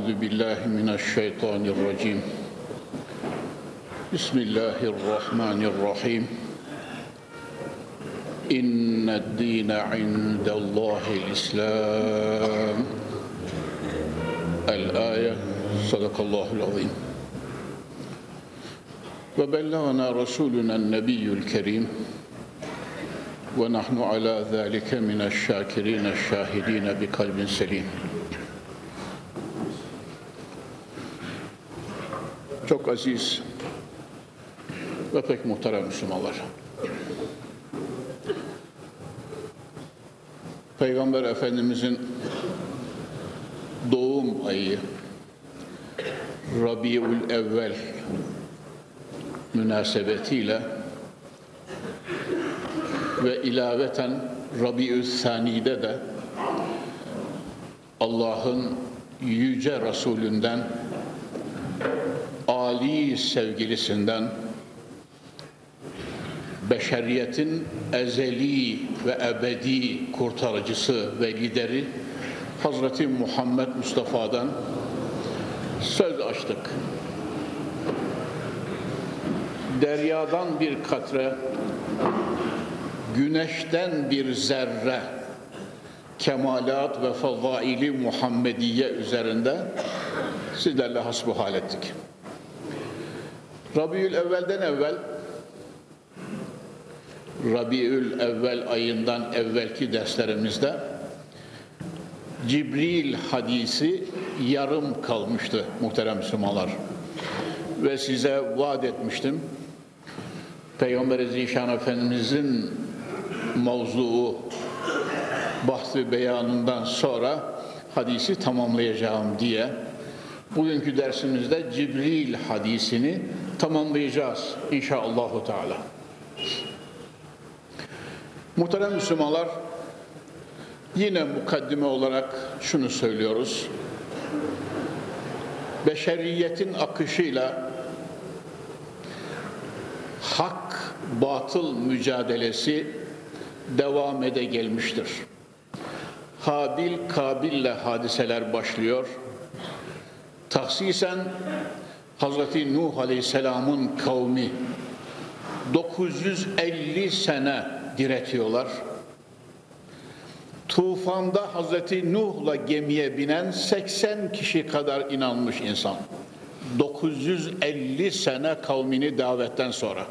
أعوذ بالله من الشيطان الرجيم. بسم الله الرحمن الرحيم. إن الدين عند الله الإسلام. الآية صدق الله العظيم. وبلغنا رسولنا النبي الكريم. ونحن على ذلك من الشاكرين الشاهدين بقلب سليم. Aziz ve pek muhterem Müslümanlar. Peygamber Efendimizin doğum ayı Rabiul Evvel münasebetiyle ve ilaveten Rabiül Sani'de de Allah'ın yüce Resulünden Ali sevgilisinden beşeriyetin ezeli ve ebedi kurtarıcısı ve lideri Hazreti Muhammed Mustafa'dan söz açtık. Deryadan bir katre, güneşten bir zerre, kemalat ve fazaili Muhammediye üzerinde sizlerle hasbuhal ettik. Rabiül Evvel'den evvel Rabiül Evvel ayından evvelki derslerimizde Cibril hadisi yarım kalmıştı muhterem Müslümanlar. Ve size vaat etmiştim. Peygamber-i Zişan Efendimizin mevzuu bahsi beyanından sonra hadisi tamamlayacağım diye bugünkü dersimizde Cibril hadisini tamamlayacağız inşallahü teala. Muhterem Müslümanlar yine mukaddime olarak şunu söylüyoruz. Beşeriyetin akışıyla hak batıl mücadelesi devam ede gelmiştir. Habil Kabil'le hadiseler başlıyor. Tahsisen Hazreti Nuh Aleyhisselam'ın kavmi 950 sene diretiyorlar. Tufanda Hazreti Nuh'la gemiye binen 80 kişi kadar inanmış insan. 950 sene kavmini davetten sonra.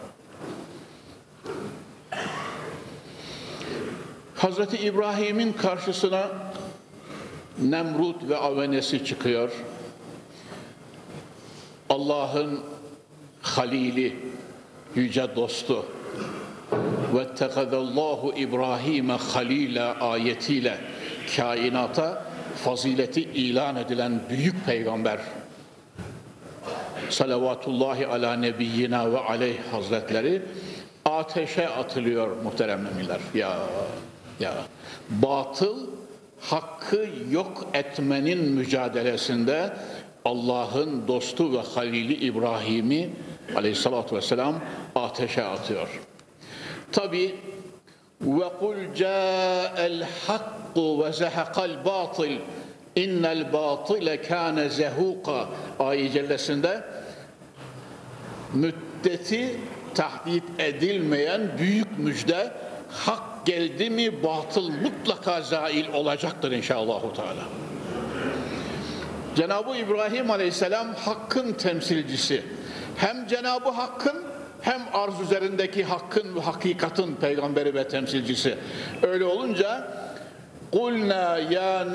Hazreti İbrahim'in karşısına Nemrut ve avenesi çıkıyor. Allah'ın halili, yüce dostu. ve tekadallahu İbrahim'e halile ayetiyle kainata fazileti ilan edilen büyük peygamber. Salavatullahi ala nebiyyina ve aleyh hazretleri ateşe atılıyor muhterem emirler. Ya ya. Batıl hakkı yok etmenin mücadelesinde Allah'ın dostu ve halili İbrahim'i aleyhissalatü vesselam ateşe atıyor. Tabi ve kul ca'el hakku ve zehekal batıl innel batile kâne zehuka ayet cellesinde müddeti tahdit edilmeyen büyük müjde hak geldi mi batıl mutlaka zail olacaktır inşallah Teala. Cenab-ı İbrahim Aleyhisselam hakkın temsilcisi. Hem Cenab-ı Hakk'ın hem arz üzerindeki hakkın ve hakikatin peygamberi ve temsilcisi. Öyle olunca Kulna ya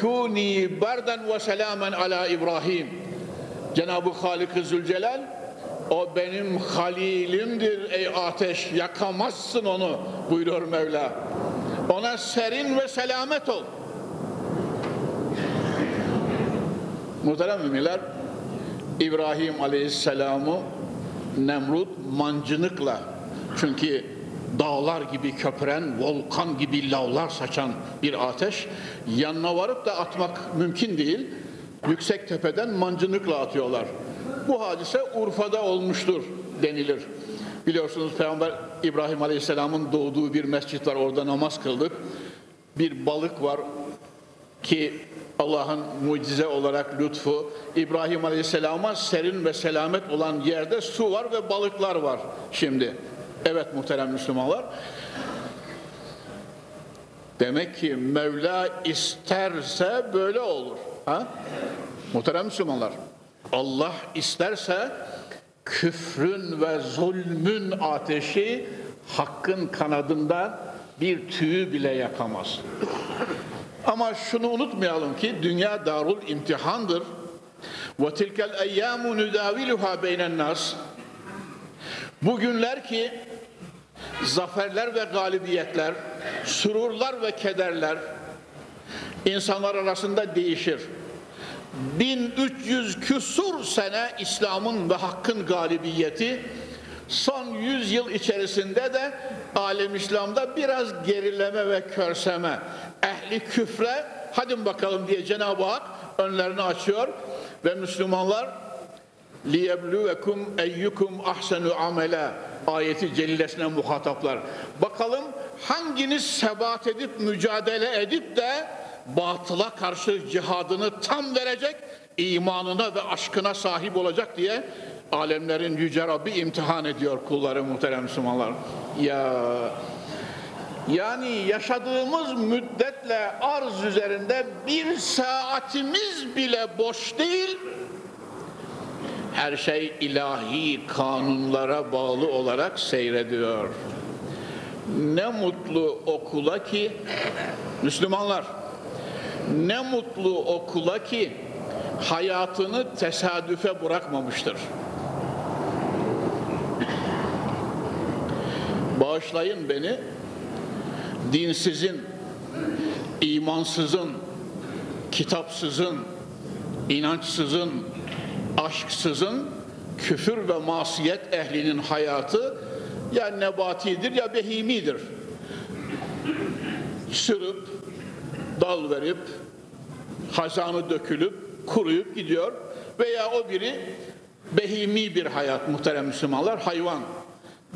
kuni berden ve selamen ala İbrahim. Cenab-ı Halik-i Zülcelal o benim halilimdir ey ateş yakamazsın onu buyuruyor Mevla. Ona serin ve selamet ol. Muhterem müminler, İbrahim Aleyhisselam'ı Nemrut mancınıkla çünkü dağlar gibi köpüren, volkan gibi lavlar saçan bir ateş yanına varıp da atmak mümkün değil. Yüksek tepeden mancınıkla atıyorlar. Bu hadise Urfa'da olmuştur denilir. Biliyorsunuz Peygamber İbrahim Aleyhisselam'ın doğduğu bir mescit var. Orada namaz kıldık. Bir balık var ki Allah'ın mucize olarak lütfu İbrahim Aleyhisselam'a serin ve selamet olan yerde su var ve balıklar var şimdi. Evet muhterem Müslümanlar. Demek ki Mevla isterse böyle olur. Ha? Muhterem Müslümanlar. Allah isterse küfrün ve zulmün ateşi hakkın kanadında bir tüyü bile yakamaz. Ama şunu unutmayalım ki dünya darul imtihandır. Ve tilkel eyyamu nudaviluha beynen nas. Bugünler ki zaferler ve galibiyetler, sururlar ve kederler insanlar arasında değişir. 1300 küsur sene İslam'ın ve hakkın galibiyeti son 100 yıl içerisinde de alem İslam'da biraz gerileme ve körseme ehli küfre hadi bakalım diye Cenab-ı Hak önlerini açıyor ve Müslümanlar liyebluvekum eyyukum ahsenu amela ayeti celilesine muhataplar. Bakalım hanginiz sebat edip mücadele edip de batıla karşı cihadını tam verecek, imanına ve aşkına sahip olacak diye alemlerin yüce Rabbi imtihan ediyor kulları muhterem Müslümanlar. Ya yani yaşadığımız müddetle arz üzerinde bir saatimiz bile boş değil. Her şey ilahi kanunlara bağlı olarak seyrediyor. Ne mutlu okula ki Müslümanlar ne mutlu okula ki hayatını tesadüfe bırakmamıştır. Bağışlayın beni, dinsizin, imansızın, kitapsızın, inançsızın, aşksızın, küfür ve masiyet ehlinin hayatı ya nebatidir ya behimidir. Sürüp, dal verip, hazanı dökülüp, kuruyup gidiyor veya o biri behimi bir hayat muhterem Müslümanlar, hayvan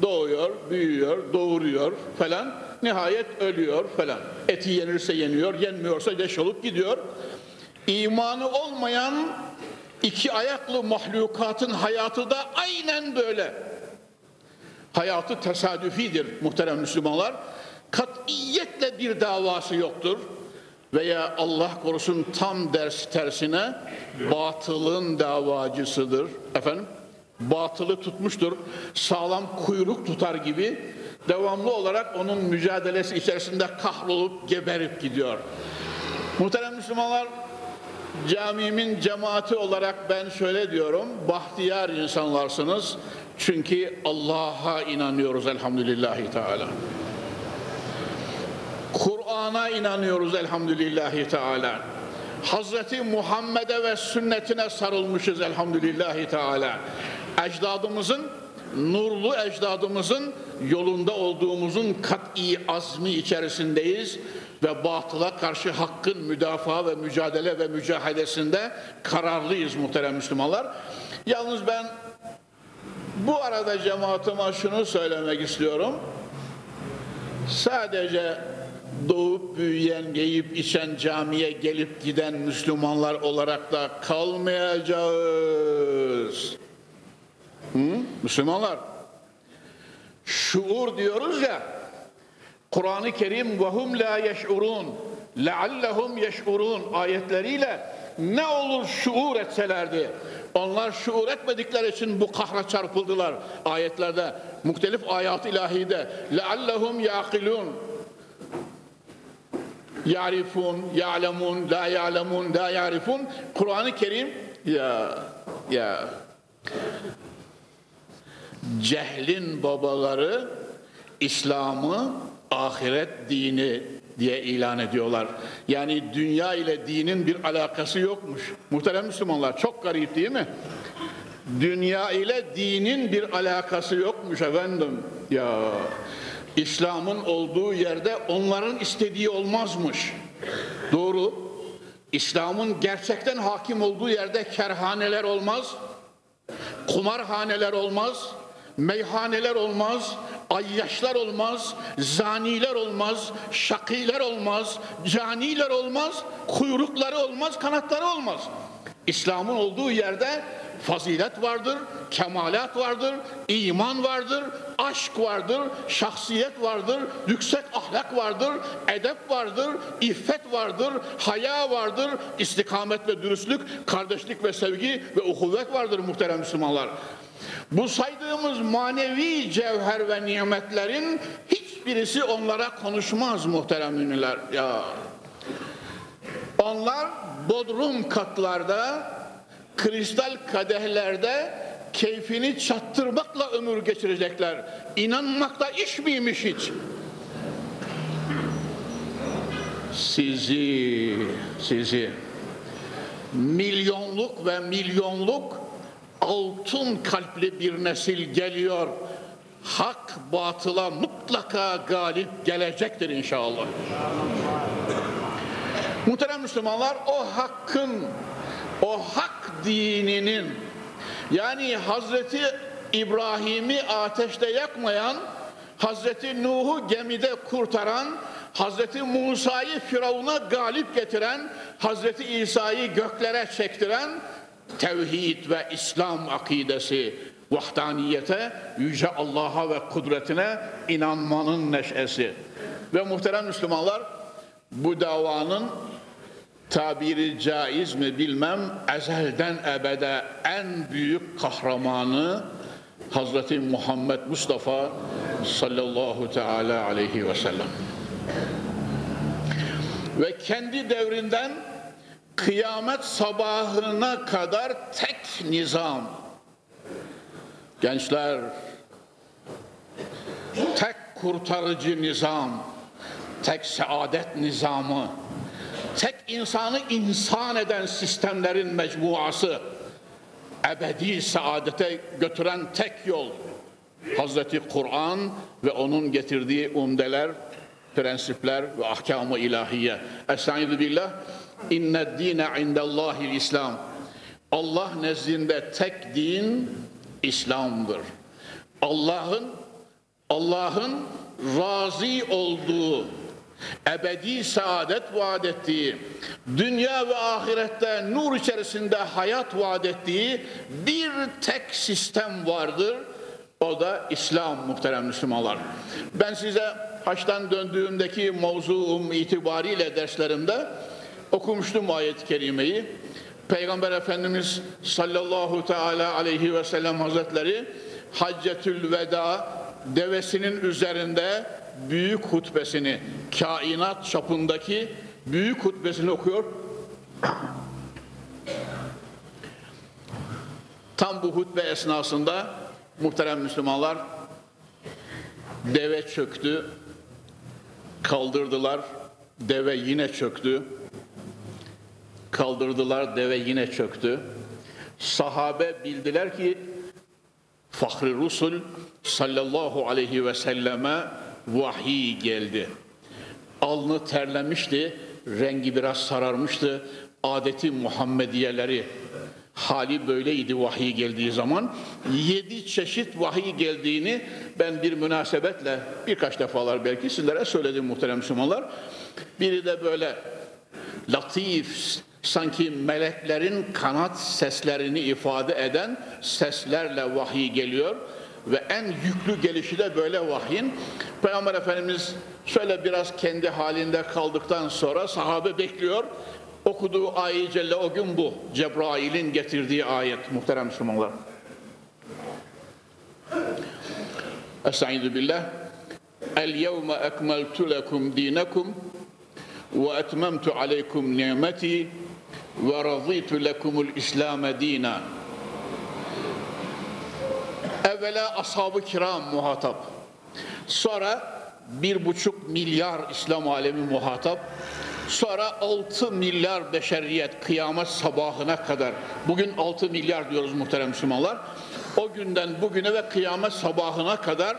doğuyor, büyüyor, doğuruyor falan. Nihayet ölüyor falan. Eti yenirse yeniyor, yenmiyorsa leş olup gidiyor. İmanı olmayan iki ayaklı mahlukatın hayatı da aynen böyle. Hayatı tesadüfidir muhterem Müslümanlar. Katiyetle bir davası yoktur. Veya Allah korusun tam ders tersine batılın davacısıdır. Efendim? Batılı tutmuştur. Sağlam kuyruk tutar gibi devamlı olarak onun mücadelesi içerisinde kahrolup geberip gidiyor. Muhterem Müslümanlar camimin cemaati olarak ben şöyle diyorum. Bahtiyar insanlarsınız. Çünkü Allah'a inanıyoruz elhamdülillahi teala. Kur'an'a inanıyoruz elhamdülillahi teala. Hazreti Muhammed'e ve sünnetine sarılmışız elhamdülillahi teala ecdadımızın, nurlu ecdadımızın yolunda olduğumuzun kat'i azmi içerisindeyiz ve batıla karşı hakkın müdafaa ve mücadele ve mücahedesinde kararlıyız muhterem Müslümanlar. Yalnız ben bu arada cemaatime şunu söylemek istiyorum. Sadece doğup büyüyen, yiyip içen camiye gelip giden Müslümanlar olarak da kalmayacağız. Hı? Müslümanlar şuur diyoruz ya Kur'an-ı Kerim vahum la yeş'urun leallehum yeş'urun ayetleriyle ne olur şuur etselerdi onlar şuur etmedikleri için bu kahra çarpıldılar ayetlerde muhtelif ayat ilahide leallehum yaqilun yarifun ya'lemun la ya'lemun la yarifun Kur'an-ı Kerim ya ya cehlin babaları İslam'ı ahiret dini diye ilan ediyorlar. Yani dünya ile dinin bir alakası yokmuş. Muhterem Müslümanlar çok garip değil mi? Dünya ile dinin bir alakası yokmuş efendim. Ya İslam'ın olduğu yerde onların istediği olmazmış. Doğru. İslam'ın gerçekten hakim olduğu yerde kerhaneler olmaz, kumarhaneler olmaz, meyhaneler olmaz, ayyaşlar olmaz, zaniler olmaz, şakiler olmaz, caniler olmaz, kuyrukları olmaz, kanatları olmaz. İslam'ın olduğu yerde fazilet vardır, kemalat vardır, iman vardır, aşk vardır, şahsiyet vardır, yüksek ahlak vardır, edep vardır, iffet vardır, haya vardır, istikamet ve dürüstlük, kardeşlik ve sevgi ve uhuvvet vardır muhterem Müslümanlar. Bu saydığımız manevi cevher ve nimetlerin hiçbirisi onlara konuşmaz muhterem ünlüler. Ya. Onlar bodrum katlarda, kristal kadehlerde keyfini çattırmakla ömür geçirecekler. İnanmakla iş miymiş hiç? Sizi, sizi milyonluk ve milyonluk altın kalpli bir nesil geliyor. Hak batıla mutlaka galip gelecektir inşallah. Muhterem Müslümanlar o hakkın, o hak dininin yani Hazreti İbrahim'i ateşte yakmayan, Hazreti Nuh'u gemide kurtaran, Hazreti Musa'yı Firavun'a galip getiren, Hazreti İsa'yı göklere çektiren tevhid ve İslam akidesi, vahdaniyete, yüce Allah'a ve kudretine inanmanın neşesi. Ve muhterem Müslümanlar, bu davanın tabiri caiz mi bilmem, ezelden ebede en büyük kahramanı Hazreti Muhammed Mustafa sallallahu teala aleyhi ve sellem. Ve kendi devrinden kıyamet sabahına kadar tek nizam. Gençler, tek kurtarıcı nizam, tek saadet nizamı, tek insanı insan eden sistemlerin mecmuası, ebedi saadete götüren tek yol, Hazreti Kur'an ve onun getirdiği umdeler, prensipler ve ahkamı ilahiye. Estaizu billah. İnne dine indellahil İslam. Allah nezdinde tek din İslam'dır. Allah'ın Allah'ın razı olduğu, ebedi saadet vaat ettiği, dünya ve ahirette nur içerisinde hayat vaat ettiği bir tek sistem vardır. O da İslam muhterem Müslümanlar. Ben size haçtan döndüğümdeki mevzuum itibariyle derslerimde okumuştum ayet-i kerimeyi. Peygamber Efendimiz sallallahu teala aleyhi ve sellem hazretleri Haccetül Veda devesinin üzerinde büyük hutbesini, kainat çapındaki büyük hutbesini okuyor. Tam bu hutbe esnasında muhterem Müslümanlar deve çöktü, kaldırdılar, deve yine çöktü, kaldırdılar, deve yine çöktü. Sahabe bildiler ki Fahri Rusul sallallahu aleyhi ve selleme vahiy geldi. Alnı terlemişti, rengi biraz sararmıştı. Adeti Muhammediyeleri hali böyleydi vahiy geldiği zaman. Yedi çeşit vahiy geldiğini ben bir münasebetle birkaç defalar belki sizlere söyledim muhterem Müslümanlar. Biri de böyle latif, sanki meleklerin kanat seslerini ifade eden seslerle vahiy geliyor ve en yüklü gelişi de böyle vahyin. Peygamber Efendimiz şöyle biraz kendi halinde kaldıktan sonra sahabe bekliyor. Okuduğu ayet celle o gün bu. Cebrail'in getirdiği ayet muhterem Müslümanlar. Estaizu billah. El yevme ekmeltu lekum dinekum ve etmemtu aleykum nimeti ve razıytu lekumul İslam dina. Evvela ashab-ı kiram muhatap. Sonra bir buçuk milyar İslam alemi muhatap. Sonra 6 milyar beşeriyet kıyamet sabahına kadar. Bugün 6 milyar diyoruz muhterem Müslümanlar. O günden bugüne ve kıyamet sabahına kadar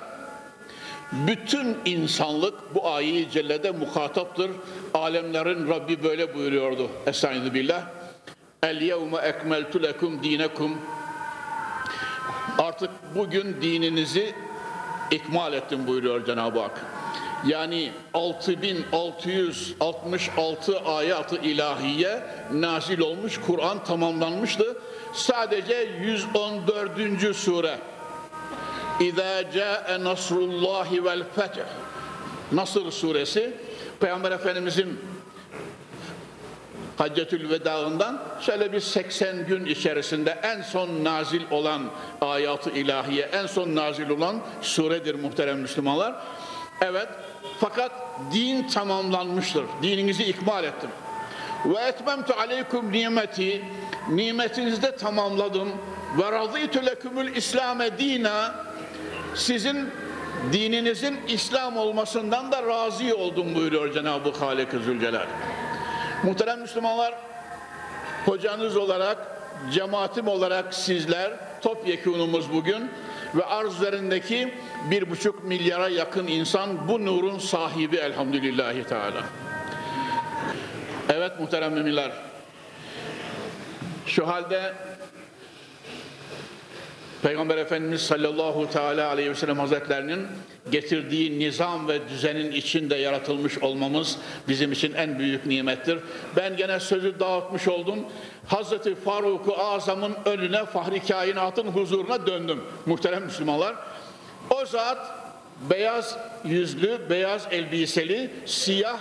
bütün insanlık bu ayeyi cellede muhataptır. Alemlerin Rabbi böyle buyuruyordu. Estaizu billah. El yevme ekmeltu lekum dinekum. Artık bugün dininizi ikmal ettim buyuruyor Cenab-ı Hak. Yani 6666 ayatı ilahiye nazil olmuş, Kur'an tamamlanmıştı. Sadece 114. sure. İza ca'e nasrullahi vel feth. Nasır suresi Peygamber Efendimizin Haccetül Veda'ından şöyle bir 80 gün içerisinde en son nazil olan ayatı ilahiye, en son nazil olan suredir muhterem Müslümanlar. Evet, fakat din tamamlanmıştır. Dininizi ikmal ettim. Ve etmemtu aleykum nimeti, nimetinizi de tamamladım. Ve razıytu lekümül İslame dina, sizin dininizin İslam olmasından da razı oldum buyuruyor Cenab-ı Halik-i Zülcelal. Muhterem Müslümanlar, hocanız olarak, cemaatim olarak sizler, topyekunumuz bugün ve arz üzerindeki bir buçuk milyara yakın insan bu nurun sahibi elhamdülillahi teala. Evet muhterem müminler, şu halde Peygamber Efendimiz sallallahu teala aleyhi ve sellem hazretlerinin getirdiği nizam ve düzenin içinde yaratılmış olmamız bizim için en büyük nimettir. Ben gene sözü dağıtmış oldum. Hazreti Faruk-u Azam'ın önüne Fahri Kainat'ın huzuruna döndüm muhterem Müslümanlar. O zat beyaz yüzlü, beyaz elbiseli, siyah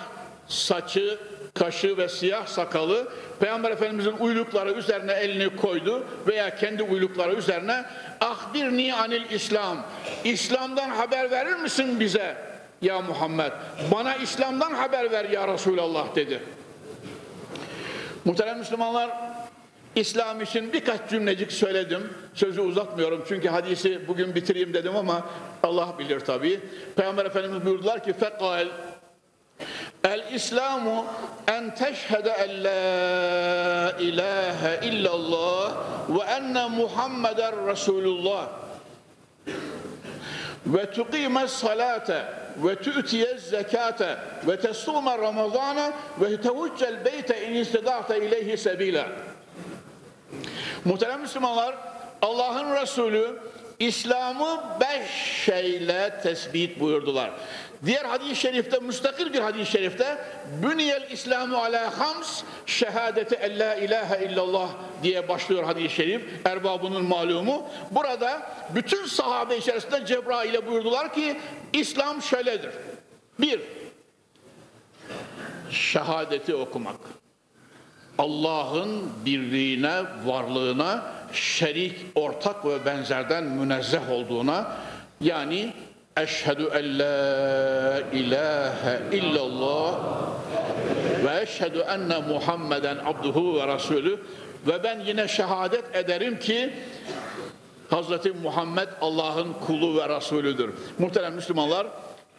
saçı, kaşı ve siyah sakalı Peygamber Efendimizin uylukları üzerine elini koydu veya kendi uylukları üzerine ahbirni anil İslam İslam'dan haber verir misin bize ya Muhammed bana İslam'dan haber ver ya Resulallah dedi muhterem Müslümanlar İslam için birkaç cümlecik söyledim. Sözü uzatmıyorum çünkü hadisi bugün bitireyim dedim ama Allah bilir tabii. Peygamber Efendimiz buyurdular ki fekal El İslamu en teşhede en la ilahe illallah ve enne Muhammeden Resulullah ve tuqime salate ve tu'tiye zekate ve tesume ramazana ve tevuccel beyte in istida'te ileyhi sebila. Muhterem Müslümanlar, Allah'ın Resulü İslam'ı beş şeyle tespit buyurdular. Diğer hadis-i şerifte, müstakil bir hadis-i şerifte Büniyel İslamu ala hams şehadeti en la ilahe illallah diye başlıyor hadis-i şerif. Erbabının malumu. Burada bütün sahabe içerisinde Cebrail'e buyurdular ki İslam şöyledir. Bir, şehadeti okumak. Allah'ın birliğine, varlığına, şerik, ortak ve benzerden münezzeh olduğuna yani En la ilahe illallah ve eşhedü enne Muhammeden abduhu ve rasulü ve ben yine şehadet ederim ki Hazreti Muhammed Allah'ın kulu ve Resulüdür. Muhterem Müslümanlar,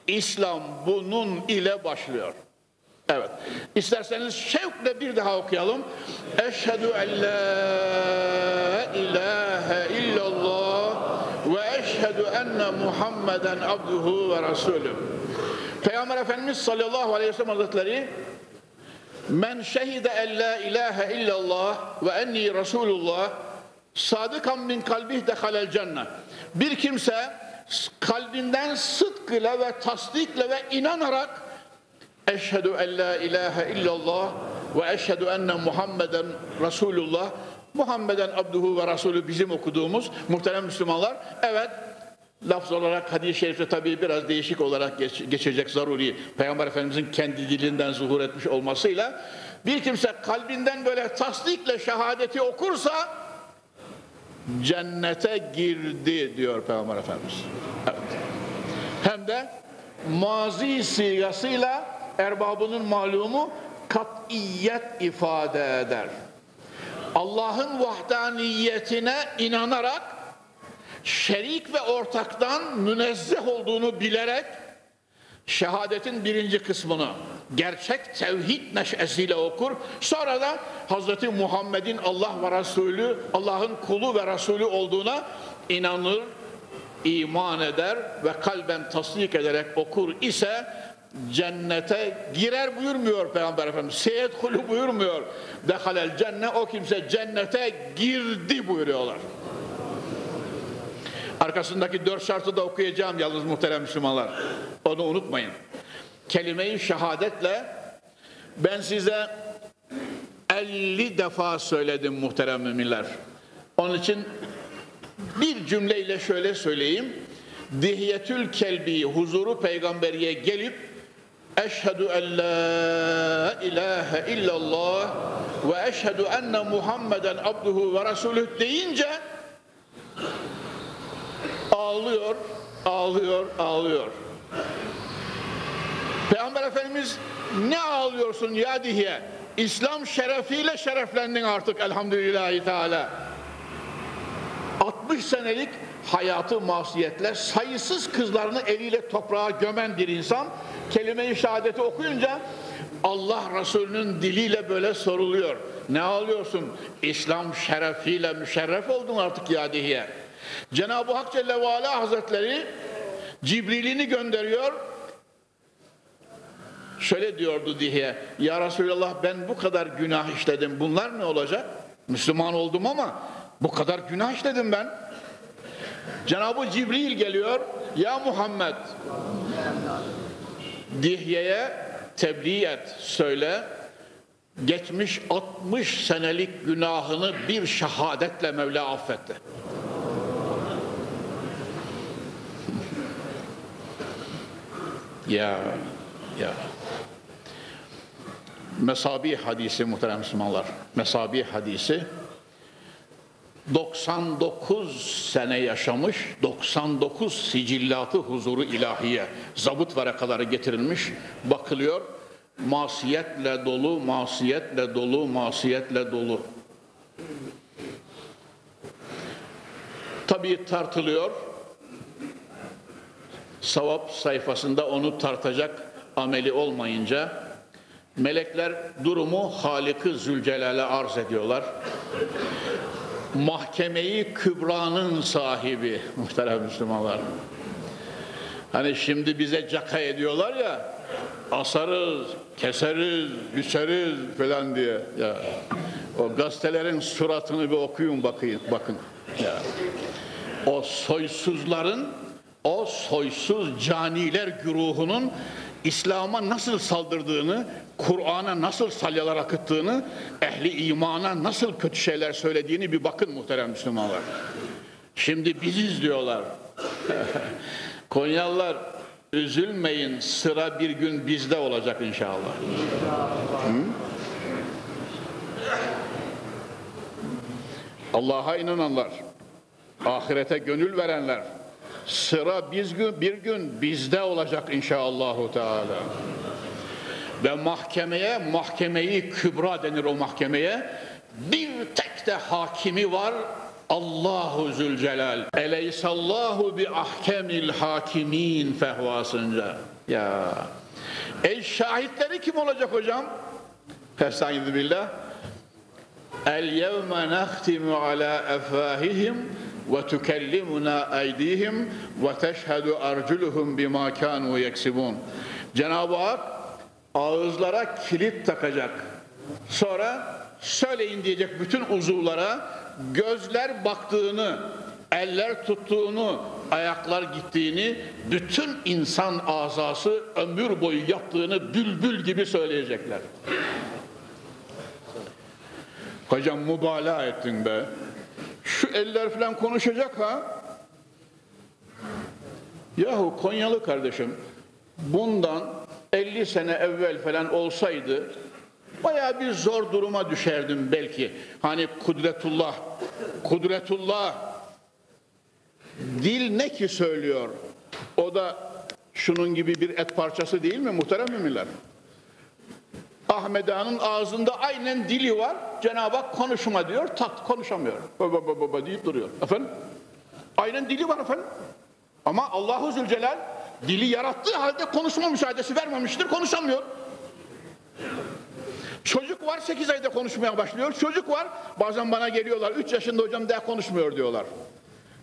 İslam bunun ile başlıyor. Evet. İsterseniz şevkle bir daha okuyalım. Eşhedü en la ilahe illallah eşhedü enne Muhammeden abduhu ve rasulü. Peygamber Efendimiz sallallahu aleyhi ve sellem hazretleri Men şehide en la ilahe illallah ve enni Resulullah sadıkan min kalbih dehalel cennet. Bir kimse kalbinden sıdkıyla ve tasdikle ve inanarak Eşhedü en la ilahe illallah ve eşhedü enne Muhammeden Resulullah Muhammeden abduhu ve Resulü bizim okuduğumuz muhterem Müslümanlar evet lafz olarak hadis-i şerifte tabii biraz değişik olarak geç, geçecek zaruri Peygamber Efendimizin kendi dilinden zuhur etmiş olmasıyla bir kimse kalbinden böyle tasdikle şehadeti okursa cennete girdi diyor Peygamber Efendimiz. Evet. Hem de mazi sigasıyla erbabının malumu kat'iyet ifade eder. Allah'ın vahdaniyetine inanarak şerik ve ortaktan münezzeh olduğunu bilerek şehadetin birinci kısmını gerçek tevhid neşesiyle okur. Sonra da Hazreti Muhammed'in Allah ve Resulü, Allah'ın kulu ve Resulü olduğuna inanır, iman eder ve kalben tasdik ederek okur ise cennete girer buyurmuyor Peygamber Efendimiz. Seyedhulu buyurmuyor. Dehalel cenne o kimse cennete girdi buyuruyorlar. Arkasındaki dört şartı da okuyacağım yalnız muhterem Müslümanlar. Onu unutmayın. Kelime-i şehadetle ben size 50 defa söyledim muhterem müminler. Onun için bir cümleyle şöyle söyleyeyim. Dihiyetül kelbi huzuru peygamberiye gelip Eşhedü en la ilahe illallah ve eşhedü enne Muhammeden abduhu ve resulüh deyince ağlıyor, ağlıyor, ağlıyor. Peygamber Efendimiz ne ağlıyorsun ya diye İslam şerefiyle şereflendin artık elhamdülillahi teala. 60 senelik hayatı masiyetle sayısız kızlarını eliyle toprağa gömen bir insan kelime-i şehadeti okuyunca Allah Resulü'nün diliyle böyle soruluyor. Ne ağlıyorsun? İslam şerefiyle müşerref oldun artık ya diye. Cenab-ı Hak Celle ve Ala Hazretleri Cibril'ini gönderiyor. Şöyle diyordu diye, ya Resulallah ben bu kadar günah işledim, bunlar ne olacak? Müslüman oldum ama bu kadar günah işledim ben. Cenab-ı Cibril geliyor, ya Muhammed, Dihye'ye tebliğ et, söyle, geçmiş 60 senelik günahını bir şehadetle Mevla affetti. Ya, ya. Mesabi hadisi muhterem Müslümanlar. Mesabi hadisi 99 sene yaşamış, 99 sicillatı huzuru ilahiye, zabıt varakaları getirilmiş, bakılıyor, masiyetle dolu, masiyetle dolu, masiyetle dolu. Tabii tartılıyor, savap sayfasında onu tartacak ameli olmayınca, melekler durumu Halık-ı Zülcelal'e arz ediyorlar mahkemeyi kübranın sahibi muhterem Müslümanlar. Hani şimdi bize caka ediyorlar ya asarız, keseriz, biçeriz falan diye. Ya, o gazetelerin suratını bir okuyun bakın. bakın. Ya. O soysuzların, o soysuz caniler güruhunun İslam'a nasıl saldırdığını, Kur'an'a nasıl salyalar akıttığını, ehli imana nasıl kötü şeyler söylediğini bir bakın muhterem Müslümanlar. Şimdi biziz diyorlar. Konyalılar üzülmeyin sıra bir gün bizde olacak inşallah. Allah'a inananlar, ahirete gönül verenler, Sıra biz gün, bir gün bizde olacak inşallahü teala. Ve mahkemeye, mahkemeyi kübra denir o mahkemeye. Bir tek de hakimi var, Allahu Zülcelal. Eleysallahu bi ahkemil hakimin fehvasınca. Ya. El şahitleri kim olacak hocam? Estaizu billah. El yevme nehtimu ala efvahihim eydihim ve teşhedü arculuhum bima kanu yeksibun. Cenab-ı Hak ağızlara kilit takacak. Sonra söyleyin diyecek bütün uzuvlara gözler baktığını, eller tuttuğunu, ayaklar gittiğini, bütün insan azası ömür boyu yaptığını bülbül gibi söyleyecekler. Hocam mübalağa ettin be. Şu eller falan konuşacak ha. Yahu Konyalı kardeşim bundan 50 sene evvel falan olsaydı baya bir zor duruma düşerdim belki. Hani kudretullah, kudretullah dil ne ki söylüyor? O da şunun gibi bir et parçası değil mi muhterem müminler? Ahmet Ağa'nın ağzında aynen dili var. Cenab-ı Hak konuşma diyor, tat konuşamıyor. Baba baba baba deyip duruyor. Efendim? Aynen dili var efendim. Ama Allahu Zülcelal dili yarattığı halde konuşma müsaadesi vermemiştir, konuşamıyor. Çocuk var 8 ayda konuşmaya başlıyor. Çocuk var bazen bana geliyorlar 3 yaşında hocam daha konuşmuyor diyorlar.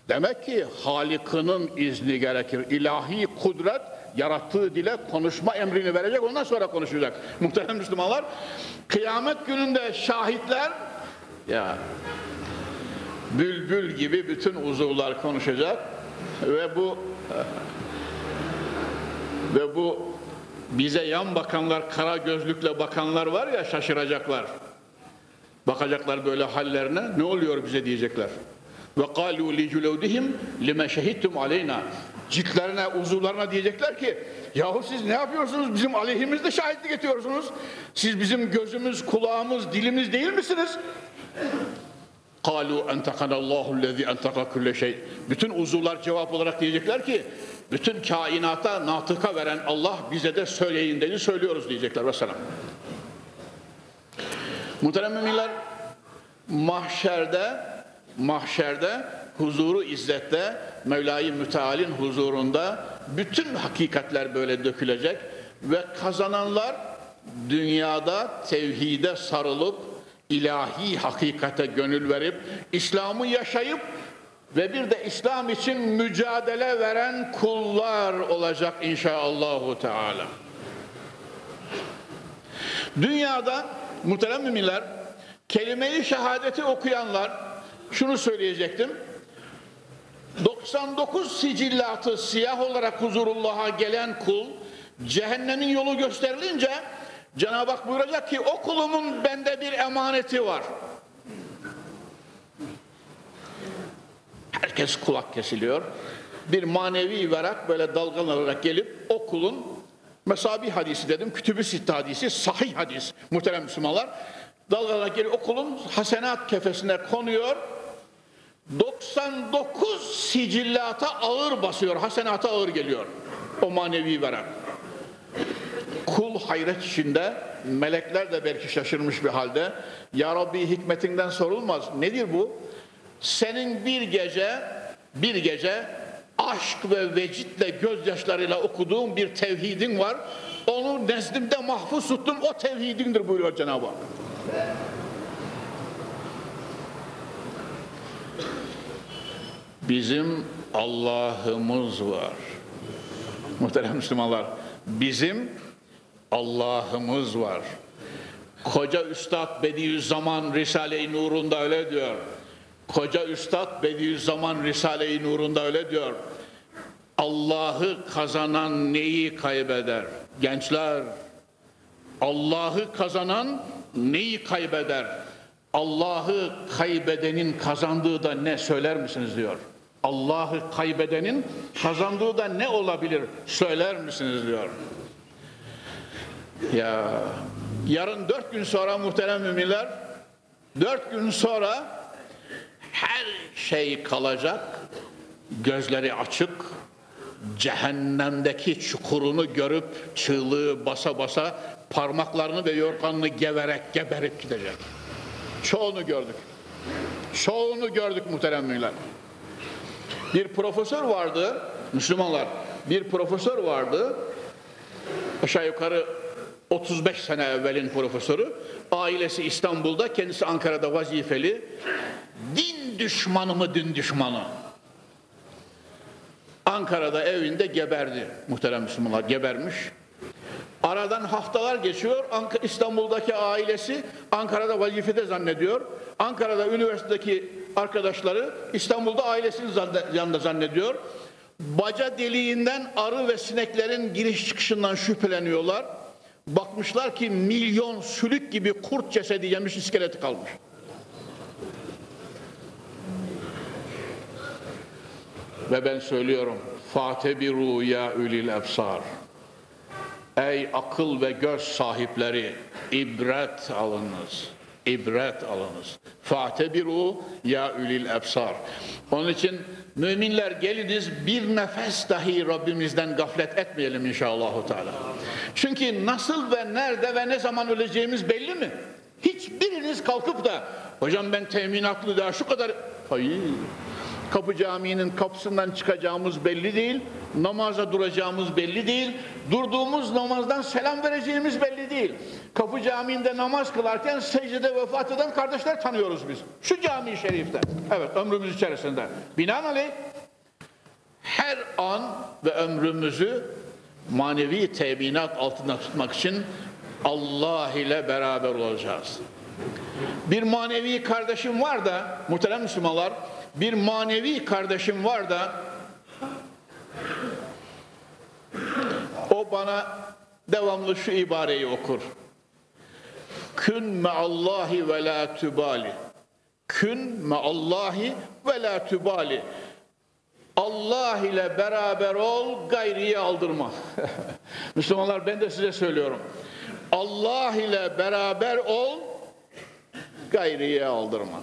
Demek ki Halik'inin izni gerekir. İlahi kudret yarattığı dile konuşma emrini verecek ondan sonra konuşacak. Muhterem Müslümanlar kıyamet gününde şahitler ya bülbül gibi bütün uzuvlar konuşacak ve bu ve bu bize yan bakanlar, kara gözlükle bakanlar var ya şaşıracaklar. Bakacaklar böyle hallerine ne oluyor bize diyecekler. Ve kalu li culudihim lime şehittum aleyna. Ciltlerine, uzuvlarına diyecekler ki yahu siz ne yapıyorsunuz? Bizim aleyhimizde şahitlik ediyorsunuz. Siz bizim gözümüz, kulağımız, dilimiz değil misiniz? Kalu entakanallahu lezi entaka kulle şey. Bütün uzuvlar cevap olarak diyecekler ki bütün kainata natıka veren Allah bize de söyleyin dedi söylüyoruz diyecekler vesselam. Muhterem müminler mahşerde mahşerde huzuru izzette Mevla-i Müteal'in huzurunda bütün hakikatler böyle dökülecek ve kazananlar dünyada tevhide sarılıp ilahi hakikate gönül verip İslam'ı yaşayıp ve bir de İslam için mücadele veren kullar olacak inşallahü teala. Dünyada muhterem müminler kelime-i şehadeti okuyanlar şunu söyleyecektim. 99 sicillatı siyah olarak huzurullah'a gelen kul cehennemin yolu gösterilince Cenab-ı Hak buyuracak ki o kulumun bende bir emaneti var. Herkes kulak kesiliyor. Bir manevi verak böyle dalgalanarak gelip o kulun mesabi hadisi dedim, kütübü sitte hadisi, sahih hadis muhterem Müslümanlar. Dalgalanarak gelip o kulun hasenat kefesine konuyor. 99 sicillata ağır basıyor, hasenata ağır geliyor o manevi verak. Kul hayret içinde, melekler de belki şaşırmış bir halde. Ya Rabbi hikmetinden sorulmaz. Nedir bu? Senin bir gece, bir gece aşk ve vecitle gözyaşlarıyla okuduğun bir tevhidin var. Onu nezdimde mahfuz tuttum, o tevhidindir buyuruyor Cenab-ı Hak. Bizim Allah'ımız var. Muhterem Müslümanlar, bizim Allah'ımız var. Koca Üstad Bediüzzaman Risale-i Nur'unda öyle diyor. Koca Üstad Bediüzzaman Risale-i Nur'unda öyle diyor. Allah'ı kazanan neyi kaybeder? Gençler, Allah'ı kazanan neyi kaybeder? Allah'ı kaybedenin kazandığı da ne söyler misiniz diyor. Allah'ı kaybedenin kazandığı da ne olabilir söyler misiniz diyor. Ya yarın dört gün sonra muhterem müminler dört gün sonra her şey kalacak gözleri açık cehennemdeki çukurunu görüp çığlığı basa basa parmaklarını ve yorganını geverek geberip gidecek. Çoğunu gördük. Çoğunu gördük muhterem müminler. Bir profesör vardı, Müslümanlar, bir profesör vardı, aşağı yukarı 35 sene evvelin profesörü, ailesi İstanbul'da, kendisi Ankara'da vazifeli, din düşmanı mı din düşmanı? Ankara'da evinde geberdi muhterem Müslümanlar, gebermiş. Aradan haftalar geçiyor. İstanbul'daki ailesi Ankara'da vazifede zannediyor. Ankara'da üniversitedeki arkadaşları İstanbul'da ailesinin yanında zannediyor. Baca deliğinden arı ve sineklerin giriş çıkışından şüpheleniyorlar. Bakmışlar ki milyon sülük gibi kurt cesedi yemiş iskeleti kalmış. Ve ben söylüyorum. Fatebiru ya ülil ebsar. Ey akıl ve göz sahipleri ibret alınız. İbret alınız. Fatebiru ya ülil ebsar. Onun için müminler geliniz bir nefes dahi Rabbimizden gaflet etmeyelim inşallah. Teala. Çünkü nasıl ve nerede ve ne zaman öleceğimiz belli mi? Hiçbiriniz kalkıp da hocam ben teminatlı daha şu kadar hayır Kapı Camii'nin kapısından çıkacağımız belli değil. Namaza duracağımız belli değil. Durduğumuz namazdan selam vereceğimiz belli değil. Kapı Camii'nde namaz kılarken secdede vefat eden kardeşler tanıyoruz biz. Şu cami şerifte. Evet ömrümüz içerisinde. Binaenaleyh her an ve ömrümüzü manevi teminat altında tutmak için Allah ile beraber olacağız. Bir manevi kardeşim var da, muhterem Müslümanlar, bir manevi kardeşim var da, o bana devamlı şu ibareyi okur. Kün meallahi ve la tübali. Kün meallahi ve la tübali. Allah ile beraber ol, gayriye aldırma. Müslümanlar ben de size söylüyorum. Allah ile beraber ol, gayriye aldırma.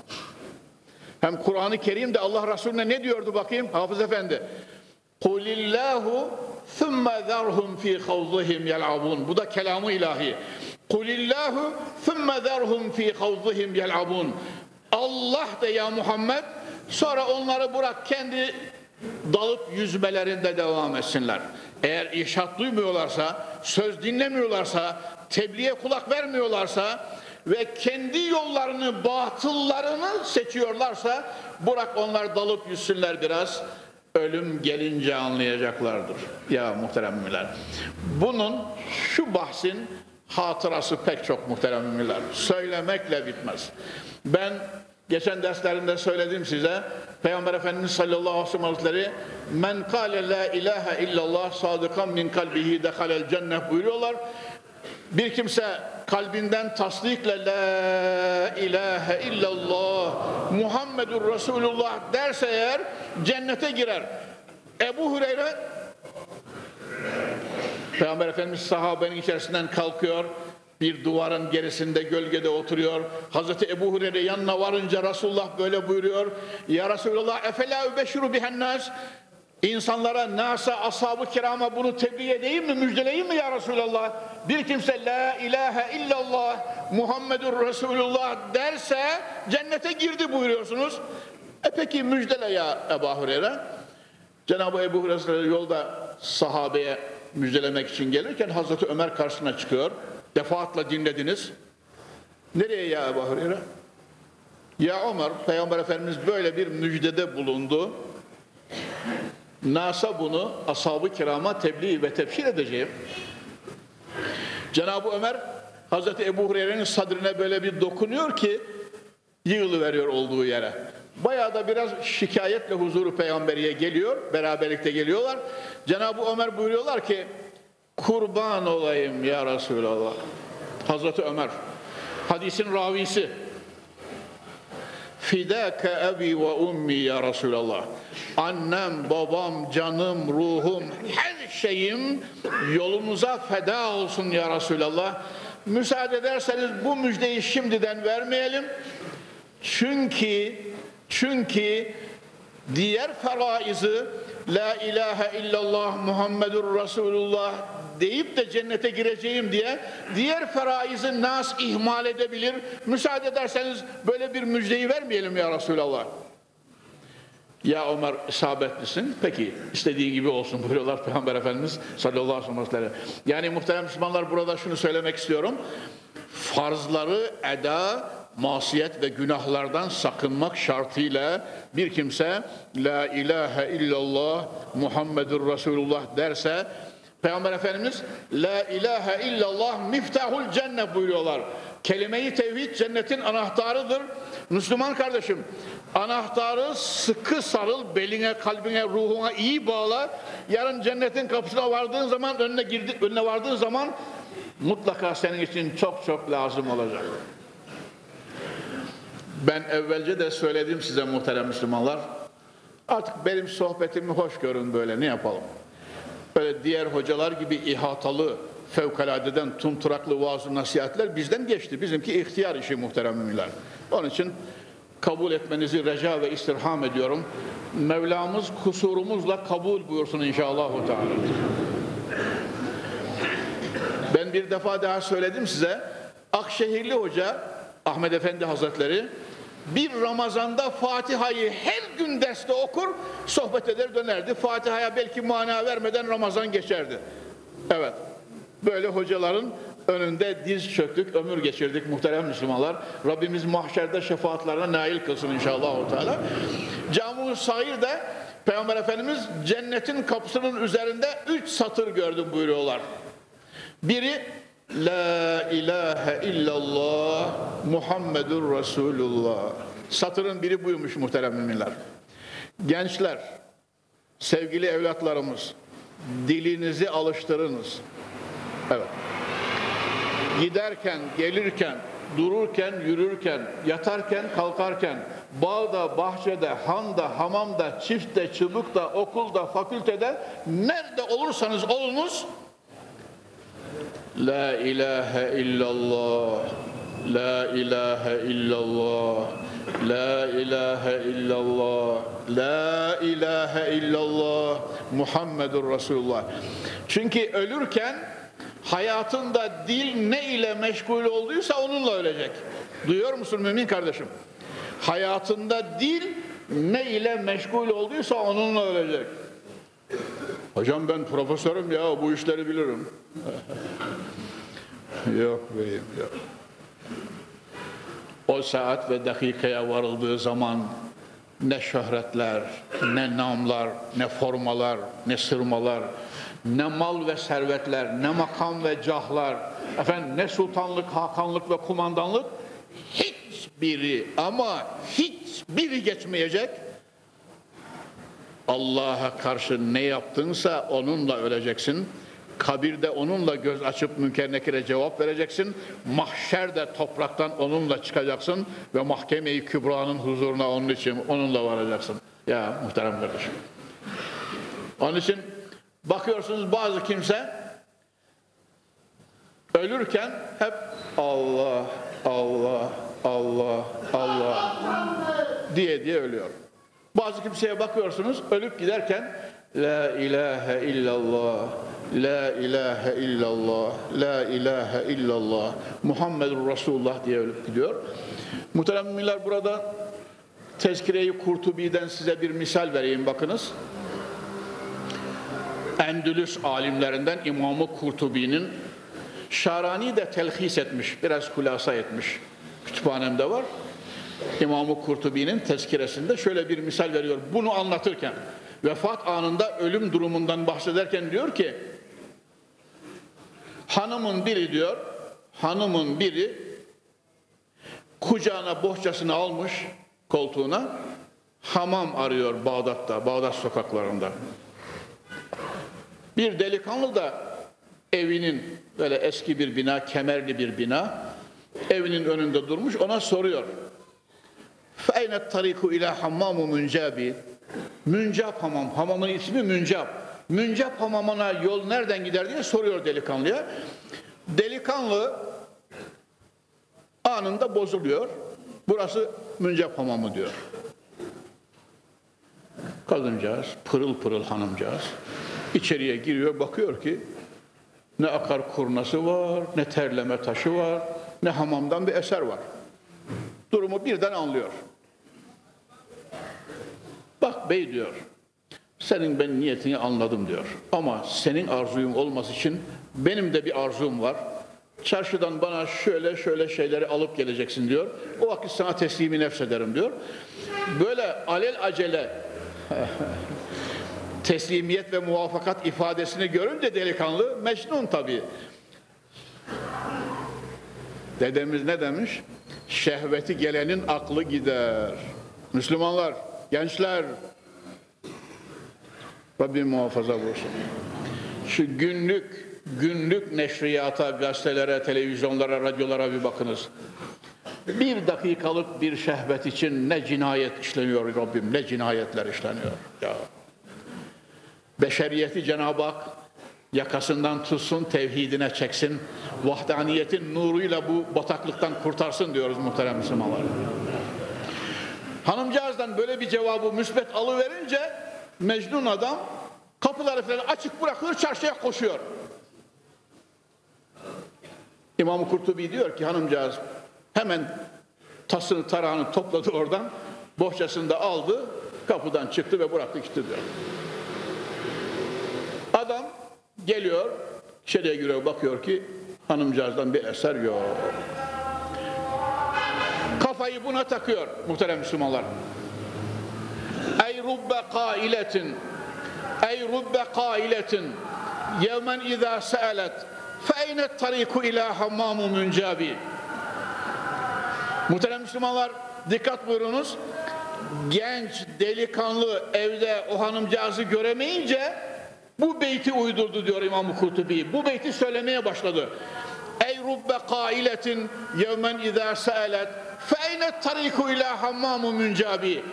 Hem Kur'an-ı Kerim'de Allah Resulüne ne diyordu bakayım Hafız Efendi? Kulillahu thumma zerhum fi havzihim yel'abun. Bu da kelamı ilahi. Kulillahu thumma zerhum fi havzihim yel'abun. Allah de ya Muhammed sonra onları bırak kendi dalıp yüzmelerinde devam etsinler. Eğer işat duymuyorlarsa, söz dinlemiyorlarsa, tebliğe kulak vermiyorlarsa ve kendi yollarını, batıllarını seçiyorlarsa bırak onlar dalıp yüzsünler biraz. Ölüm gelince anlayacaklardır. Ya muhterem müminler. Bunun, şu bahsin hatırası pek çok muhterem müminler. Söylemekle bitmez. Ben Geçen derslerimde söyledim size. Peygamber Efendimiz sallallahu aleyhi ve sellem men kâle la ilahe illallah sadıkan min kalbihi dehalel cennet buyuruyorlar. Bir kimse kalbinden tasdikle la ilahe illallah Muhammedur Resulullah derse eğer cennete girer. Ebu Hureyre Peygamber Efendimiz sahabenin içerisinden kalkıyor bir duvarın gerisinde gölgede oturuyor. Hazreti Ebu Hureyre yanına varınca Resulullah böyle buyuruyor. Ya Resulullah efela übeşiru bihennas İnsanlara, nasa, ashab-ı kirama bunu tebliğ edeyim mi, müjdeleyeyim mi ya Resulallah? Bir kimse la ilahe illallah Muhammedur Resulullah derse cennete girdi buyuruyorsunuz. E peki müjdele ya Ebu Hureyre. Cenab-ı Ebu Hureyre yolda sahabeye müjdelemek için gelirken Hazreti Ömer karşısına çıkıyor. Defaatla dinlediniz. Nereye ya Ebu Hureyre? Ya Ömer, Peygamber Efendimiz böyle bir müjdede bulundu. NASA bunu ashab-ı kirama tebliğ ve tefsir edeceğim. Cenab-ı Ömer Hazreti Ebu Hureyre'nin sadrine böyle bir dokunuyor ki yığılıveriyor olduğu yere. Bayağı da biraz şikayetle huzuru peygamberiye geliyor. Beraberlikte geliyorlar. Cenab-ı Ömer buyuruyorlar ki kurban olayım ya Resulallah. Hazreti Ömer hadisin ravisi Fidâke ebi ve ummi ya Resulallah. Annem, babam, canım, ruhum, her şeyim yolunuza feda olsun ya Resulallah. Müsaade ederseniz bu müjdeyi şimdiden vermeyelim. Çünkü çünkü diğer feraizi La ilahe illallah Muhammedur Resulullah deyip de cennete gireceğim diye diğer feraizi nas ihmal edebilir. Müsaade ederseniz böyle bir müjdeyi vermeyelim ya Resulallah. Ya Ömer isabetlisin. Peki istediğin gibi olsun buyuruyorlar Peygamber Efendimiz sallallahu aleyhi ve sellem. Yani muhterem Müslümanlar burada şunu söylemek istiyorum. Farzları eda, masiyet ve günahlardan sakınmak şartıyla bir kimse La ilahe illallah Muhammedur Resulullah derse Peygamber Efendimiz La ilahe illallah miftahul cennet buyuruyorlar. Kelime-i tevhid cennetin anahtarıdır. Müslüman kardeşim anahtarı sıkı sarıl beline, kalbine, ruhuna iyi bağla. Yarın cennetin kapısına vardığın zaman önüne girdi, önüne vardığın zaman mutlaka senin için çok çok lazım olacak. Ben evvelce de söyledim size muhterem Müslümanlar. Artık benim sohbetimi hoş görün böyle ne yapalım. Böyle diğer hocalar gibi ihatalı, fevkaladeden tumturaklı vaaz nasihatler bizden geçti. Bizimki ihtiyar işi muhterem müminler. Onun için kabul etmenizi reca ve istirham ediyorum. Mevlamız kusurumuzla kabul buyursun inşallah. Ben bir defa daha söyledim size. Akşehirli Hoca Ahmet Efendi Hazretleri bir Ramazan'da Fatiha'yı her gün derste okur, sohbet eder dönerdi. Fatiha'ya belki mana vermeden Ramazan geçerdi. Evet, böyle hocaların önünde diz çöktük, ömür geçirdik muhterem Müslümanlar. Rabbimiz mahşerde şefaatlerine nail kılsın inşallah. Teala. Camu Sair de Peygamber Efendimiz cennetin kapısının üzerinde üç satır gördüm buyuruyorlar. Biri La ilahe illallah Muhammedur Resulullah. Satırın biri buymuş muhterem müminler. Gençler, sevgili evlatlarımız, dilinizi alıştırınız. Evet. Giderken, gelirken, dururken, yürürken, yatarken, kalkarken, bağda, bahçede, handa, hamamda, çiftte, çubukta, okulda, fakültede, nerede olursanız olunuz, La ilahe illallah, La ilahe illallah, La ilahe illallah, La ilahe illallah, Muhammedur Resulullah. Çünkü ölürken hayatında dil ne ile meşgul olduysa onunla ölecek. Duyuyor musun mümin kardeşim? Hayatında dil ne ile meşgul olduysa onunla ölecek. Hocam ben profesörüm ya bu işleri bilirim. yok beyim yok. O saat ve dakikaya varıldığı zaman ne şöhretler, ne namlar, ne formalar, ne sırmalar, ne mal ve servetler, ne makam ve cahlar, efendim ne sultanlık, hakanlık ve kumandanlık hiçbiri ama hiçbiri geçmeyecek. Allah'a karşı ne yaptınsa onunla öleceksin. Kabirde onunla göz açıp münker nekire cevap vereceksin. Mahşerde topraktan onunla çıkacaksın ve mahkeme-i kübranın huzuruna onun için onunla varacaksın. Ya muhterem kardeşim. Onun için bakıyorsunuz bazı kimse ölürken hep Allah, Allah, Allah, Allah diye diye ölüyor. Bazı kimseye bakıyorsunuz ölüp giderken La ilahe illallah, La ilahe illallah, La ilahe illallah, Muhammedur Resulullah diye ölüp gidiyor. Muhterem burada Tezkire-i Kurtubi'den size bir misal vereyim bakınız. Endülüs alimlerinden İmam-ı Kurtubi'nin Şarani de telhis etmiş, biraz kulasa etmiş. Kütüphanemde var. İmam-ı Kurtubi'nin tezkiresinde şöyle bir misal veriyor. Bunu anlatırken, vefat anında ölüm durumundan bahsederken diyor ki, hanımın biri diyor, hanımın biri kucağına bohçasını almış koltuğuna, hamam arıyor Bağdat'ta, Bağdat sokaklarında. Bir delikanlı da evinin böyle eski bir bina, kemerli bir bina evinin önünde durmuş ona soruyor. Feynet tariku ila hammamu müncabi. Müncap hamam. Hamamın ismi Müncap. Müncap hamamına yol nereden gider diye soruyor delikanlıya. Delikanlı anında bozuluyor. Burası Müncap hamamı diyor. Kadıncağız, pırıl pırıl hanımcağız içeriye giriyor, bakıyor ki ne akar kurnası var, ne terleme taşı var, ne hamamdan bir eser var. Durumu birden anlıyor. Bak bey diyor, senin ben niyetini anladım diyor. Ama senin arzuyum olması için benim de bir arzum var. Çarşıdan bana şöyle şöyle şeyleri alıp geleceksin diyor. O vakit sana teslimi nefsederim diyor. Böyle alel acele teslimiyet ve muvaffakat ifadesini görünce delikanlı mecnun tabii. Dedemiz ne demiş? Şehveti gelenin aklı gider. Müslümanlar, gençler, Rabbim muhafaza bulsun. Şu günlük, günlük neşriyata, gazetelere, televizyonlara, radyolara bir bakınız. Bir dakikalık bir şehvet için ne cinayet işleniyor Rabbim, ne cinayetler işleniyor. Ya. Beşeriyeti Cenab-ı Hak yakasından tutsun, tevhidine çeksin, vahdaniyetin nuruyla bu bataklıktan kurtarsın diyoruz muhterem Müslümanlar. Hanımcağızdan böyle bir cevabı müsbet alıverince Mecnun adam kapıları falan açık bırakıyor, çarşıya koşuyor. İmam-ı Kurtubi diyor ki hanımcağız hemen tasını tarağını topladı oradan. Bohçasını da aldı. Kapıdan çıktı ve bıraktı gitti diyor. Adam geliyor. içeriye giriyor bakıyor ki hanımcağızdan bir eser yok. Kafayı buna takıyor muhterem Müslümanlar. Ey rubbe kailetin Ey rubbe kailetin yevmen izâ se'elet fe eynet tariku ilâ hammamu müncabi Muhterem Müslümanlar dikkat buyurunuz. Genç, delikanlı evde o hanımcağızı göremeyince bu beyti uydurdu diyor İmam Kurtubi. Bu beyti söylemeye başladı. Ey rubbe kailetin yevmen izâ se'elet fe eynet tariku ilâ hammamu müncabi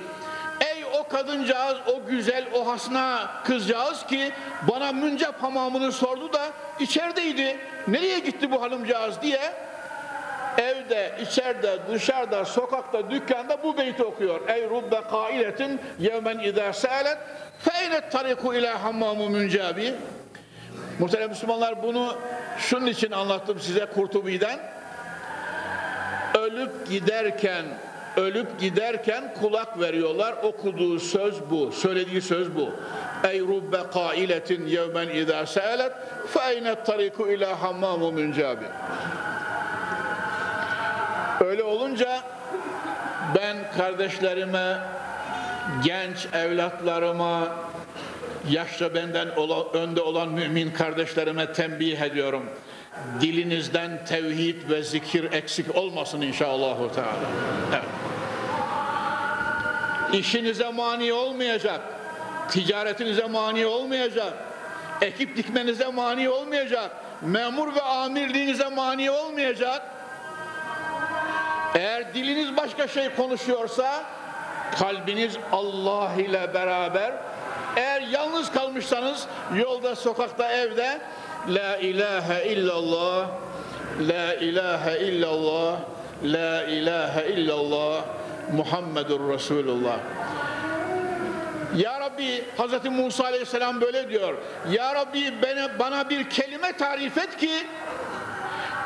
Ey o kadıncağız, o güzel, o hasna kızcağız ki bana müncap hamamını sordu da içerideydi. Nereye gitti bu hanımcağız diye evde, içeride, dışarıda, sokakta, dükkanda bu beyti okuyor. Ey rubbe kailetin yevmen idâ sâlet feynet tariku ilâ hammamu müncabi Muhterem Müslümanlar bunu şunun için anlattım size Kurtubi'den. Ölüp giderken ölüp giderken kulak veriyorlar. Okuduğu söz bu. Söylediği söz bu. Ey rubbe kailetin yevmen idâ se'elet fe eynet tariku ilâ hammamu müncabi. Öyle olunca ben kardeşlerime, genç evlatlarıma, yaşça benden önde olan mümin kardeşlerime tembih ediyorum. Dilinizden tevhid ve zikir eksik olmasın inşallah. Evet. İşinize mani olmayacak, ticaretinize mani olmayacak, ekip dikmenize mani olmayacak, memur ve amirliğinize mani olmayacak. Eğer diliniz başka şey konuşuyorsa, kalbiniz Allah ile beraber, eğer yalnız kalmışsanız, yolda, sokakta, evde, La ilahe illallah, La ilahe illallah, La ilahe illallah, Muhammedur Resulullah. Ya Rabbi Hz. Musa Aleyhisselam böyle diyor. Ya Rabbi bana, bana bir kelime tarif et ki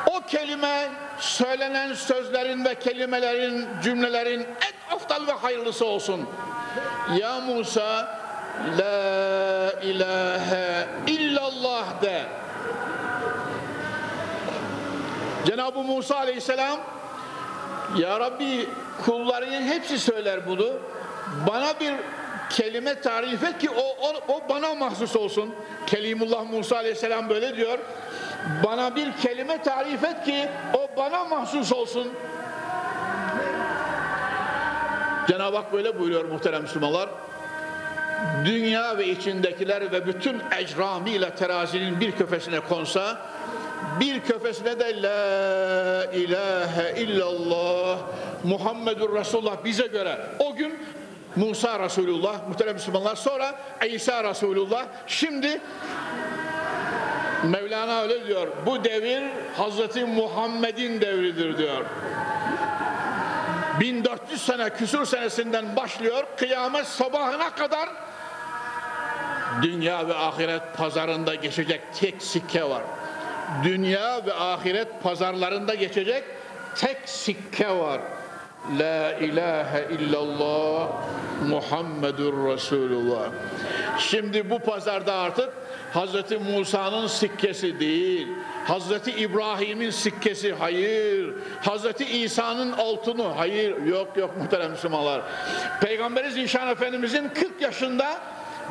o kelime söylenen sözlerin ve kelimelerin, cümlelerin en aftal ve hayırlısı olsun. Ya Musa La ilahe illallah de. Cenab-ı Musa Aleyhisselam Ya Rabbi kullarının hepsi söyler bunu. Bana bir kelime tarif et ki o, o, o bana mahsus olsun. Kelimullah Musa Aleyhisselam böyle diyor. Bana bir kelime tarif et ki o bana mahsus olsun. Cenab-ı Hak böyle buyuruyor muhterem Müslümanlar. Dünya ve içindekiler ve bütün ecramiyle terazinin bir köfesine konsa bir köfesine de la ilahe illallah Muhammedur Resulullah bize göre o gün Musa Resulullah muhterem Müslümanlar sonra İsa Resulullah. Şimdi Mevlana öyle diyor bu devir Hazreti Muhammed'in devridir diyor. 1400 sene küsur senesinden başlıyor kıyamet sabahına kadar dünya ve ahiret pazarında geçecek tek sikke var. Dünya ve ahiret pazarlarında geçecek tek sikke var. La ilahe illallah Muhammedur Resulullah. Şimdi bu pazarda artık Hazreti Musa'nın sikkesi değil, Hazreti İbrahim'in sikkesi hayır, Hazreti İsa'nın altını hayır, yok yok muhterem Müslümanlar. Peygamberi Zişan Efendimizin 40 yaşında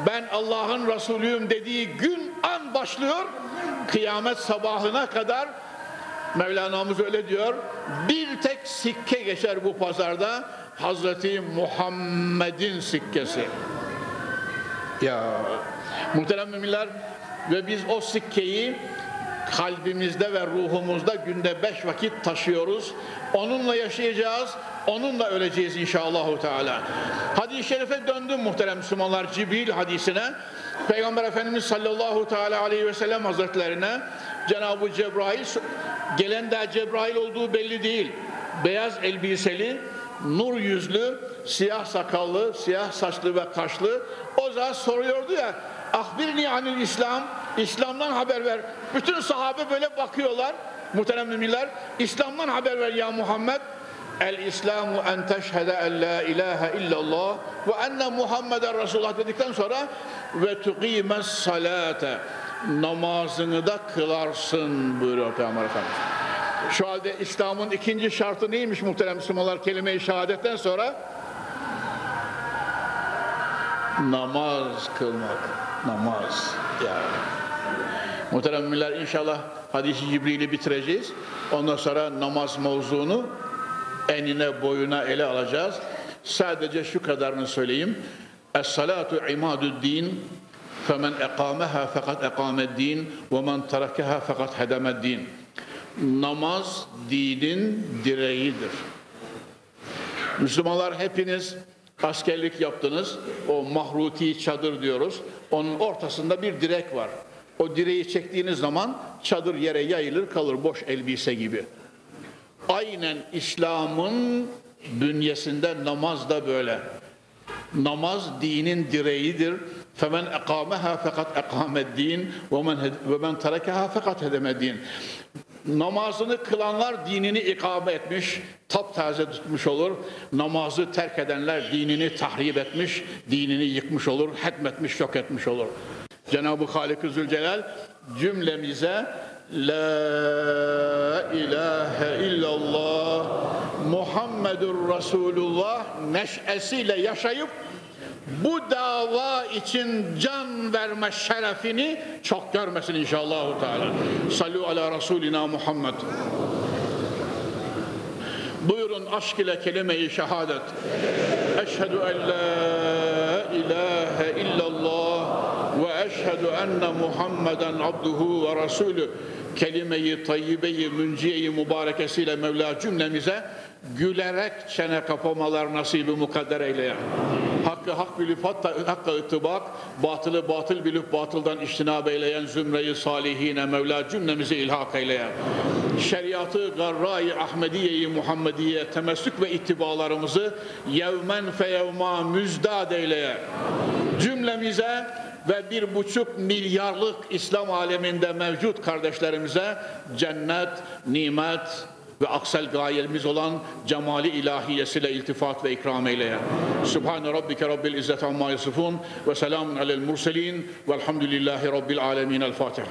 ben Allah'ın Resulüyüm dediği gün an başlıyor kıyamet sabahına kadar Mevlana'mız öyle diyor bir tek sikke geçer bu pazarda Hazreti Muhammed'in sikkesi ya muhterem müminler ve biz o sikkeyi kalbimizde ve ruhumuzda günde beş vakit taşıyoruz. Onunla yaşayacağız, onunla öleceğiz inşallah. Teala. Hadis-i şerife döndüm muhterem Müslümanlar Cibril hadisine. Peygamber Efendimiz sallallahu teala aleyhi ve sellem hazretlerine Cenab-ı Cebrail gelen de Cebrail olduğu belli değil. Beyaz elbiseli, nur yüzlü, siyah sakallı, siyah saçlı ve kaşlı. O zaman soruyordu ya Ahbirni anil İslam, İslam'dan haber ver. Bütün sahabe böyle bakıyorlar, muhterem müminler. İslam'dan haber ver ya Muhammed. El İslamu en teşhede en la ilahe illallah ve enne Muhammeden Resulullah dedikten sonra ve tuqimes salate namazını da kılarsın buyuruyor Peygamber Efendimiz. Şu halde İslam'ın ikinci şartı neymiş muhterem Müslümanlar kelime-i şehadetten sonra? Namaz kılmak. Namaz. Yani. Muhterem müminler inşallah hadisi Cibril'i bitireceğiz. Ondan sonra namaz mevzunu enine boyuna ele alacağız. Sadece şu kadarını söyleyeyim. Es-salatu imadud-din femen ekâmeha fakat ekâmed-din ve men terekeha fakat hedemed-din. Namaz dinin direğidir. Müslümanlar hepiniz askerlik yaptınız. O mahruti çadır diyoruz. Onun ortasında bir direk var. O direği çektiğiniz zaman çadır yere yayılır kalır boş elbise gibi. Aynen İslam'ın bünyesinde namaz da böyle. Namaz dinin direğidir. Femen ekameha fakat ekameddin ve men ve men terekeha fakat hedemeddin. Namazını kılanlar dinini ikame etmiş, taptaze tutmuş olur. Namazı terk edenler dinini tahrip etmiş, dinini yıkmış olur, hetmetmiş, yok etmiş olur. Cenab-ı Halik-i Zülcelal cümlemize La ilahe illallah Muhammedur Resulullah neşesiyle yaşayıp bu dava için can verme şerefini çok görmesin inşallah. Teala. Sallu ala Resulina Muhammed. Buyurun aşk ile kelime-i şehadet. Eşhedü en la ilahe illallah ve eşhedü enne Muhammeden abduhu ve rasulü kelime-i tayyibe-i münciye-i mübarekesiyle Mevla cümlemize gülerek çene kapamalar nasibi mukadder eyleye. Hakkı hak bilip hatta hakka ıtibak, batılı batıl bilip batıldan iştinab eyleyen zümreyi salihine Mevla cümlemizi ilhak eyleye. Şeriatı garra-i Ahmediye-i Muhammediye temessük ve ittibalarımızı yevmen feyevma müzdad eyleye. Cümlemize ve bir buçuk milyarlık İslam aleminde mevcut kardeşlerimize cennet, nimet ve aksel gayemiz olan cemali ilahiyesiyle iltifat ve ikram eyleye. Subhane rabbike rabbil izzet amma yasifun ve selamun alel murselin velhamdülillahi rabbil alemin. El Fatiha.